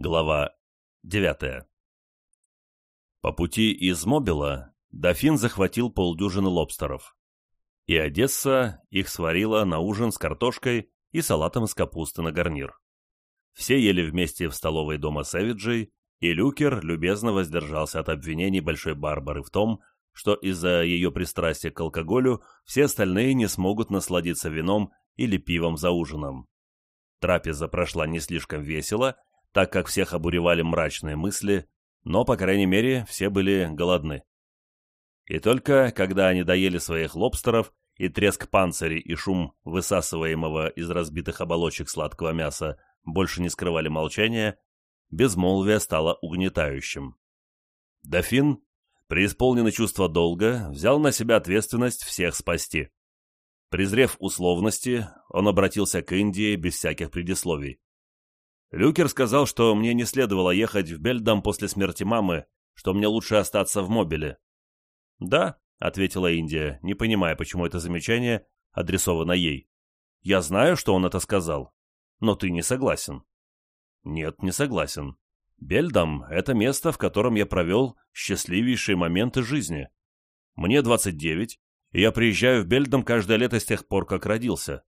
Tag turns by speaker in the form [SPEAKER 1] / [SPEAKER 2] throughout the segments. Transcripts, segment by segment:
[SPEAKER 1] Глава 9 По пути из Мобила дофин захватил полдюжины лобстеров. И Одесса их сварила на ужин с картошкой и салатом из капусты на гарнир. Все ели вместе в столовой дома Сэвиджей, и Люкер любезно воздержался от обвинений Большой Барбары в том, что из-за ее пристрастия к алкоголю все остальные не смогут насладиться вином или пивом за ужином. Трапеза прошла не слишком весело, так как всех обуревали мрачные мысли, но, по крайней мере, все были голодны. И только когда они доели своих лобстеров, и треск панцирей и шум высасываемого из разбитых оболочек сладкого мяса больше не скрывали молчания, безмолвие стало угнетающим. Дофин, преисполненный чувства долга, взял на себя ответственность всех спасти. Презрев условности, он обратился к Индии без всяких предисловий. Люкер сказал, что мне не следовало ехать в Бельдам после смерти мамы, что мне лучше остаться в Мобиле. «Да», — ответила Индия, не понимая, почему это замечание адресовано ей. «Я знаю, что он это сказал, но ты не согласен». «Нет, не согласен. Бельдам — это место, в котором я провел счастливейшие моменты жизни. Мне 29, и я приезжаю в Бельдам каждое лето с тех пор, как родился.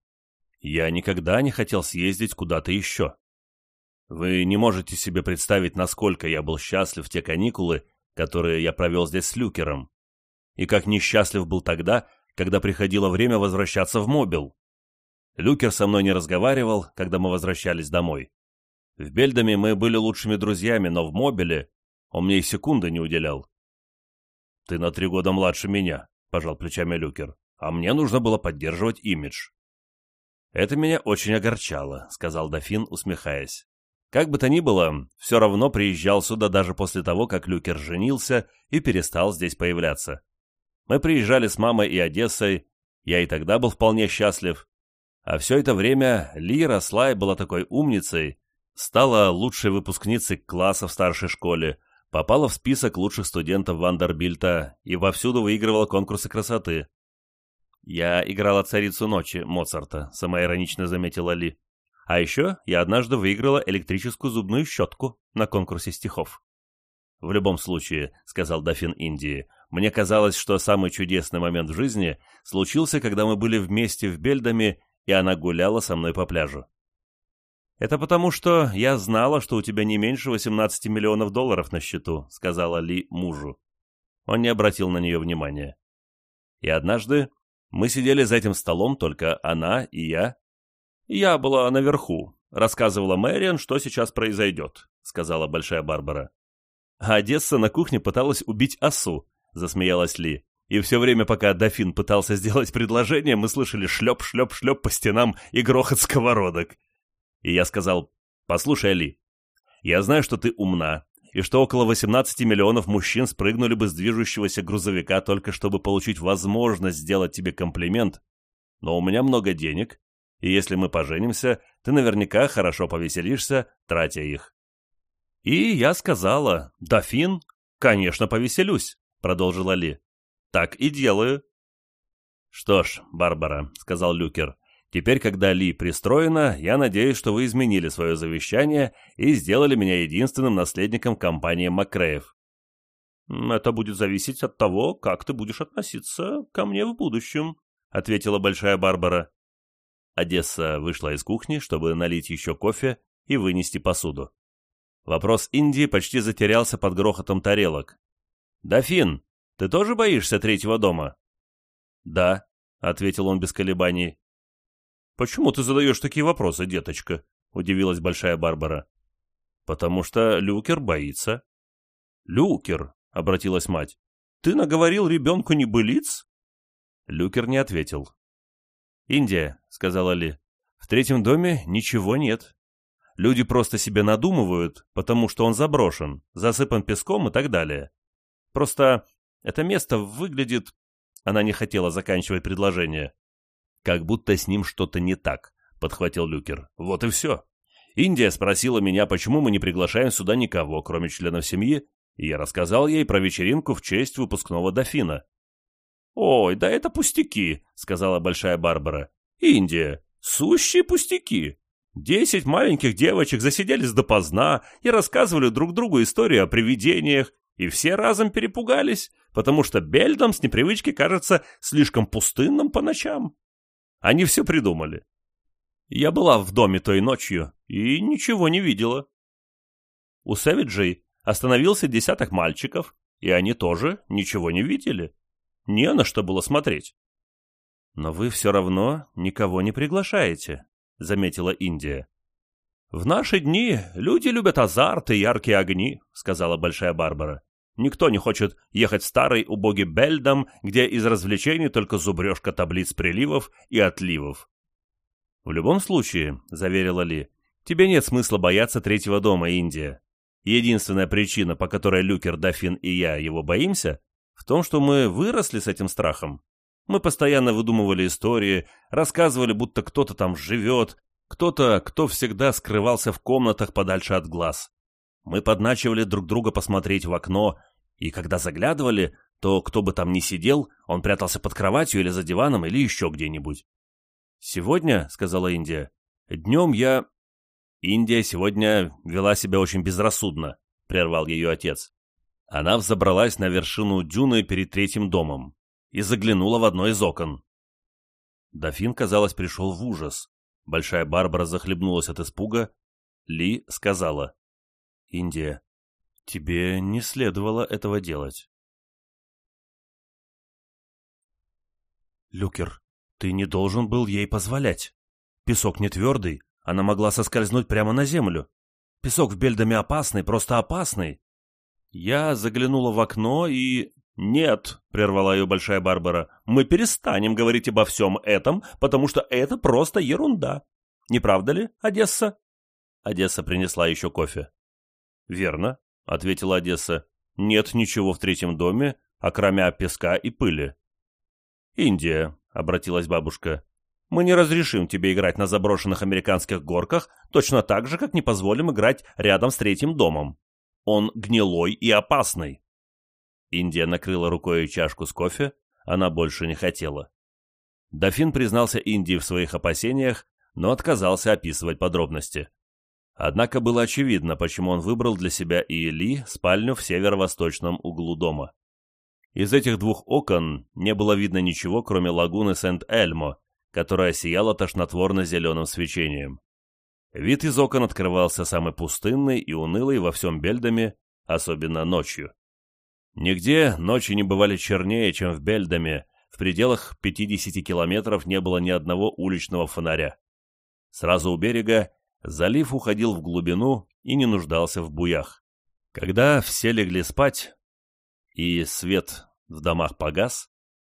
[SPEAKER 1] Я никогда не хотел съездить куда-то еще. Вы не можете себе представить, насколько я был счастлив в те каникулы, которые я провел здесь с Люкером. И как несчастлив был тогда, когда приходило время возвращаться в Мобил. Люкер со мной не разговаривал, когда мы возвращались домой. В Бельдаме мы были лучшими друзьями, но в Мобиле он мне и секунды не уделял. «Ты на три года младше меня», — пожал плечами Люкер, «а мне нужно было поддерживать имидж». «Это меня очень огорчало», — сказал дофин, усмехаясь. Как бы то ни было, все равно приезжал сюда даже после того, как Люкер женился и перестал здесь появляться. Мы приезжали с мамой и Одессой, я и тогда был вполне счастлив. А все это время Ли росла и была такой умницей, стала лучшей выпускницей класса в старшей школе, попала в список лучших студентов Вандербильта и вовсюду выигрывала конкурсы красоты. «Я играла царицу ночи» Моцарта, самоиронично заметила Ли. А еще я однажды выиграла электрическую зубную щетку на конкурсе стихов. «В любом случае», — сказал дофин Индии, — «мне казалось, что самый чудесный момент в жизни случился, когда мы были вместе в Бельдаме, и она гуляла со мной по пляжу». «Это потому, что я знала, что у тебя не меньше 18 миллионов долларов на счету», — сказала Ли мужу. Он не обратил на нее внимания. И однажды мы сидели за этим столом, только она и я, «Я была наверху», — рассказывала Мэриан, что сейчас произойдет», — сказала Большая Барбара. А Одесса на кухне пыталась убить осу, — засмеялась Ли. И все время, пока дофин пытался сделать предложение, мы слышали шлеп-шлеп-шлеп по стенам и грохот сковородок. И я сказал, «Послушай, Ли, я знаю, что ты умна, и что около 18 миллионов мужчин спрыгнули бы с движущегося грузовика только чтобы получить возможность сделать тебе комплимент, но у меня много денег, и если мы поженимся, ты наверняка хорошо повеселишься, тратя их». «И я сказала, дофин, конечно, повеселюсь», — продолжила Ли. «Так и делаю». «Что ж, Барбара», — сказал Люкер, — «теперь, когда Ли пристроена, я надеюсь, что вы изменили свое завещание и сделали меня единственным наследником компании Макреев». «Это будет зависеть от того, как ты будешь относиться ко мне в будущем», — ответила Большая Барбара. Одесса вышла из кухни, чтобы налить еще кофе и вынести посуду. Вопрос Индии почти затерялся под грохотом тарелок. «Дофин, ты тоже боишься третьего дома?» «Да», — ответил он без колебаний. «Почему ты задаешь такие вопросы, деточка?» — удивилась Большая Барбара. «Потому что Люкер боится». «Люкер», — обратилась мать, — «ты наговорил ребенку небылиц?» Люкер не ответил. «Индия», — сказала Ли, — «в третьем доме ничего нет. Люди просто себе надумывают, потому что он заброшен, засыпан песком и так далее. Просто это место выглядит...» Она не хотела заканчивать предложение. «Как будто с ним что-то не так», — подхватил Люкер. «Вот и все. Индия спросила меня, почему мы не приглашаем сюда никого, кроме членов семьи, и я рассказал ей про вечеринку в честь выпускного дофина. «Ой, да это пустяки», — сказала Большая Барбара. «Индия, сущие пустяки. Десять маленьких девочек засиделись допоздна и рассказывали друг другу историю о привидениях, и все разом перепугались, потому что Бельдам с непривычки кажется слишком пустынным по ночам. Они все придумали. Я была в доме той ночью и ничего не видела. У Сэвиджей остановился десяток мальчиков, и они тоже ничего не видели. Не на что было смотреть. «Но вы все равно никого не приглашаете», — заметила Индия. «В наши дни люди любят азарт и яркие огни», — сказала Большая Барбара. «Никто не хочет ехать в старый убогий Бельдам, где из развлечений только зубрежка таблиц приливов и отливов». «В любом случае», — заверила Ли, — «тебе нет смысла бояться третьего дома, Индия. Единственная причина, по которой Люкер, Дофин и я его боимся, в том, что мы выросли с этим страхом. Мы постоянно выдумывали истории, рассказывали, будто кто-то там живет, кто-то, кто всегда скрывался в комнатах подальше от глаз. Мы подначивали друг друга посмотреть в окно, и когда заглядывали, то кто бы там ни сидел, он прятался под кроватью или за диваном, или еще где-нибудь. «Сегодня», — сказала Индия, — «днем я...» «Индия сегодня вела себя очень безрассудно», — прервал ее отец. Она взобралась на вершину дюны перед третьим домом и заглянула в одно из окон. Дофин, казалось, пришел в ужас. Большая Барбара захлебнулась от испуга. Ли сказала. «Индия, тебе не следовало этого делать». «Люкер, ты не должен был ей позволять. Песок не твердый, она могла соскользнуть прямо на землю. Песок в Бельдаме опасный, просто опасный». Я заглянула в окно и... «Нет», — прервала ее Большая Барбара, — «мы перестанем говорить обо всем этом, потому что это просто ерунда. Не правда ли, Одесса?» Одесса принесла еще кофе. «Верно», — ответила Одесса. «Нет ничего в третьем доме, окромя песка и пыли». «Индия», — обратилась бабушка, — «мы не разрешим тебе играть на заброшенных американских горках точно так же, как не позволим играть рядом с третьим домом. Он гнилой и опасный». Индия накрыла рукой чашку с кофе, она больше не хотела. Дофин признался Индии в своих опасениях, но отказался описывать подробности. Однако было очевидно, почему он выбрал для себя и Ли спальню в северо-восточном углу дома. Из этих двух окон не было видно ничего, кроме лагуны Сент-Эльмо, которая сияла тошнотворно-зеленым свечением. Вид из окон открывался самый пустынный и унылый во всем Бельдаме, особенно ночью. Нигде ночи не бывали чернее, чем в Бельдаме, в пределах 50 километров не было ни одного уличного фонаря. Сразу у берега залив уходил в глубину и не нуждался в буях. Когда все легли спать, и свет в домах погас,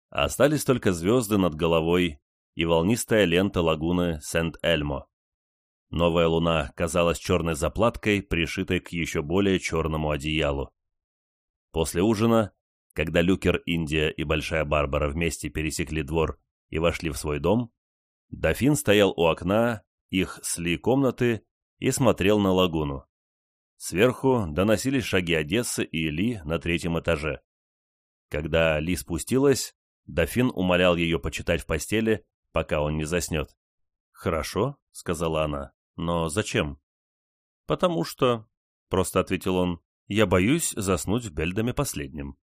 [SPEAKER 1] остались только звезды над головой и волнистая лента лагуны Сент-Эльмо. Новая луна казалась черной заплаткой, пришитой к еще более черному одеялу. После ужина, когда Люкер, Индия и Большая Барбара вместе пересекли двор и вошли в свой дом, дофин стоял у окна их сли комнаты и смотрел на лагуну. Сверху доносились шаги Одессы и Ли на третьем этаже. Когда Ли спустилась, дофин умолял ее почитать в постели, пока он не заснет. «Хорошо», — сказала она, — «но зачем?» «Потому что», — просто ответил он, я боюсь заснуть в Бельдаме последним.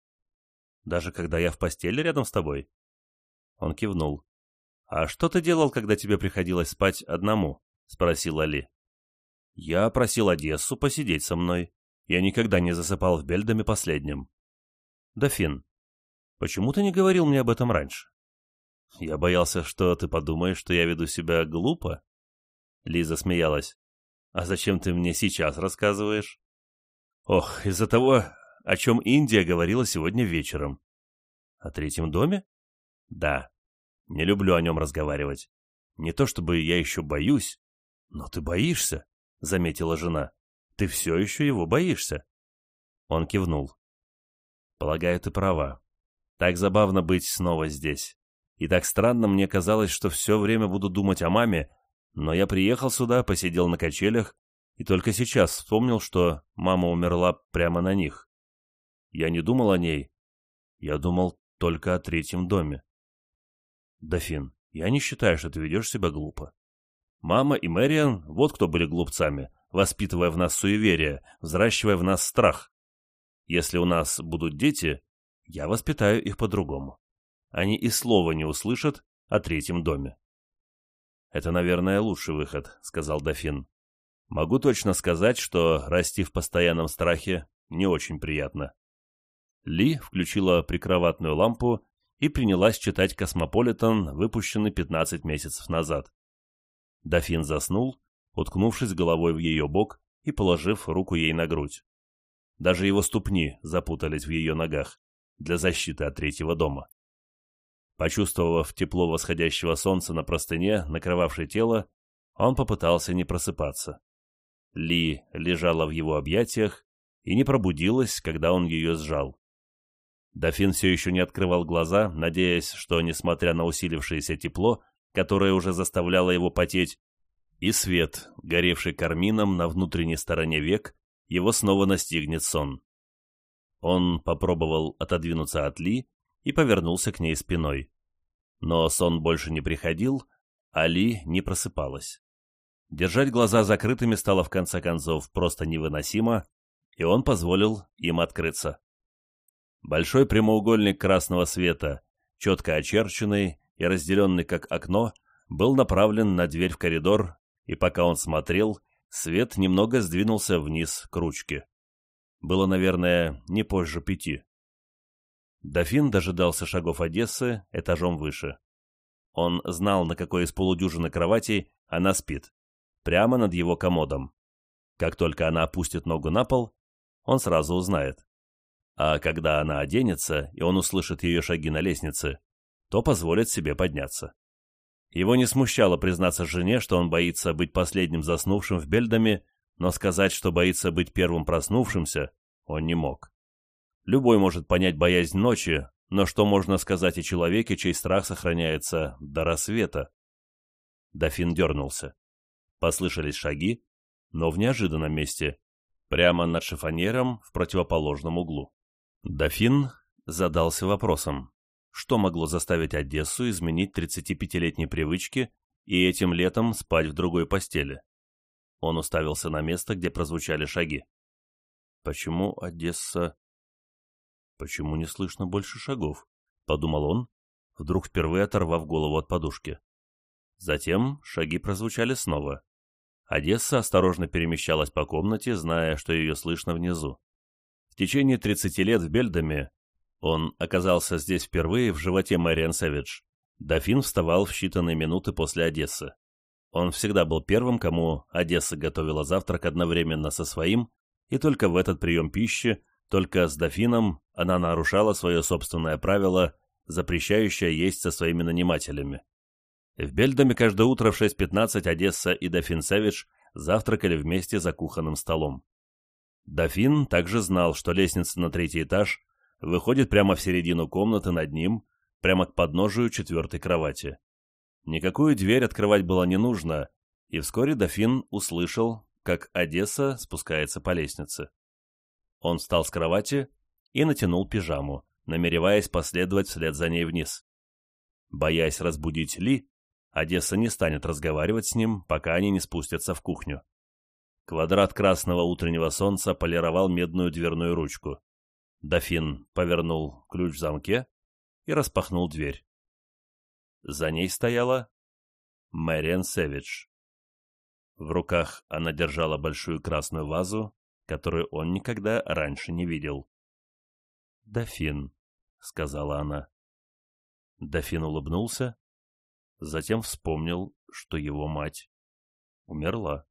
[SPEAKER 1] Даже когда я в постели рядом с тобой?» Он кивнул. «А что ты делал, когда тебе приходилось спать одному?» — спросил Али. «Я просил Одессу посидеть со мной. Я никогда не засыпал в Бельдаме последним». «Дофин, почему ты не говорил мне об этом раньше?» «Я боялся, что ты подумаешь, что я веду себя глупо». Лиза смеялась. «А зачем ты мне сейчас рассказываешь?» Ох, из-за того, о чем Индия говорила сегодня вечером. О третьем доме? Да. Не люблю о нем разговаривать. Не то чтобы я еще боюсь, но ты боишься, заметила жена. Ты все еще его боишься. Он кивнул. Полагаю, ты права. Так забавно быть снова здесь. И так странно мне казалось, что все время буду думать о маме, но я приехал сюда, посидел на качелях и только сейчас вспомнил, что мама умерла прямо на них. Я не думал о ней. Я думал только о третьем доме. Дофин, я не считаю, что ты ведешь себя глупо. Мама и Мэриан, вот кто были глупцами, воспитывая в нас суеверие, взращивая в нас страх. Если у нас будут дети, я воспитаю их по-другому. Они и слова не услышат о третьем доме. «Это, наверное, лучший выход», — сказал дофин. «Могу точно сказать, что расти в постоянном страхе не очень приятно». Ли включила прикроватную лампу и принялась читать «Космополитен», выпущенный 15 месяцев назад. Дофин заснул, уткнувшись головой в ее бок и положив руку ей на грудь. Даже его ступни запутались в ее ногах для защиты от третьего дома. Почувствовав тепло восходящего солнца на простыне, накрывавшей тело, он попытался не просыпаться. Ли лежала в его объятиях и не пробудилась, когда он ее сжал. Дофин все еще не открывал глаза, надеясь, что, несмотря на усилившееся тепло, которое уже заставляло его потеть, и свет, горевший кармином на внутренней стороне век, его снова настигнет сон. Он попробовал отодвинуться от Ли и повернулся к ней спиной. Но сон больше не приходил, а Ли не просыпалась. Держать глаза закрытыми стало в конце концов просто невыносимо, и он позволил им открыться. Большой прямоугольник красного света, четко очерченный и разделенный как окно, был направлен на дверь в коридор, и пока он смотрел, свет немного сдвинулся вниз к ручке. Было, наверное, не позже пяти. Дофин дожидался шагов Одессы этажом выше. Он знал, на какой из полудюжины кроватей она спит, прямо над его комодом. Как только она опустит ногу на пол, он сразу узнает. А когда она оденется, и он услышит ее шаги на лестнице, то позволит себе подняться. Его не смущало признаться жене, что он боится быть последним заснувшим в Бельдаме, но сказать, что боится быть первым проснувшимся, он не мог. Любой может понять боязнь ночи, но что можно сказать о человеке, чей страх сохраняется до рассвета? Дофин дернулся. Послышались шаги, но в неожиданном месте, прямо над шифоньером в противоположном углу. Дофин задался вопросом, что могло заставить Одессу изменить 35-летней привычки и этим летом спать в другой постели. Он уставился на место, где прозвучали шаги. Почему Одесса... Почему не слышно больше шагов? Подумал он, вдруг впервые оторвав голову от подушки. Затем шаги прозвучали снова. Одесса осторожно перемещалась по комнате, зная, что ее слышно внизу. В течение 30 лет в Бельдаме он оказался здесь впервые в животе Мэриан Сэвидж. Дофин вставал в считанные минуты после Одессы. Он всегда был первым, кому Одесса готовила завтрак одновременно со своим, и только в этот прием пищи, только с дофином, она нарушала свое собственное правило, запрещающее есть со своими нанимателями. В Бельдаме каждое утро в 6.15 Одесса и дофин завтракали вместе за кухонным столом. Дофин также знал, что лестница на третий этаж выходит прямо в середину комнаты над ним, прямо к подножию четвертой кровати. Никакую дверь открывать было не нужно, и вскоре дофин услышал, как Одесса спускается по лестнице. Он встал с кровати и натянул пижаму, намереваясь последовать вслед за ней вниз. Боясь разбудить Ли, Одесса не станет разговаривать с ним, пока они не спустятся в кухню. Квадрат красного утреннего солнца полировал медную дверную ручку. Дофин повернул ключ в замке и распахнул дверь. За ней стояла Мэриан Сэвидж. В руках она держала большую красную вазу, которую он никогда раньше не видел. «Дофин», — сказала она. Дофин улыбнулся, затем вспомнил, что его мать умерла.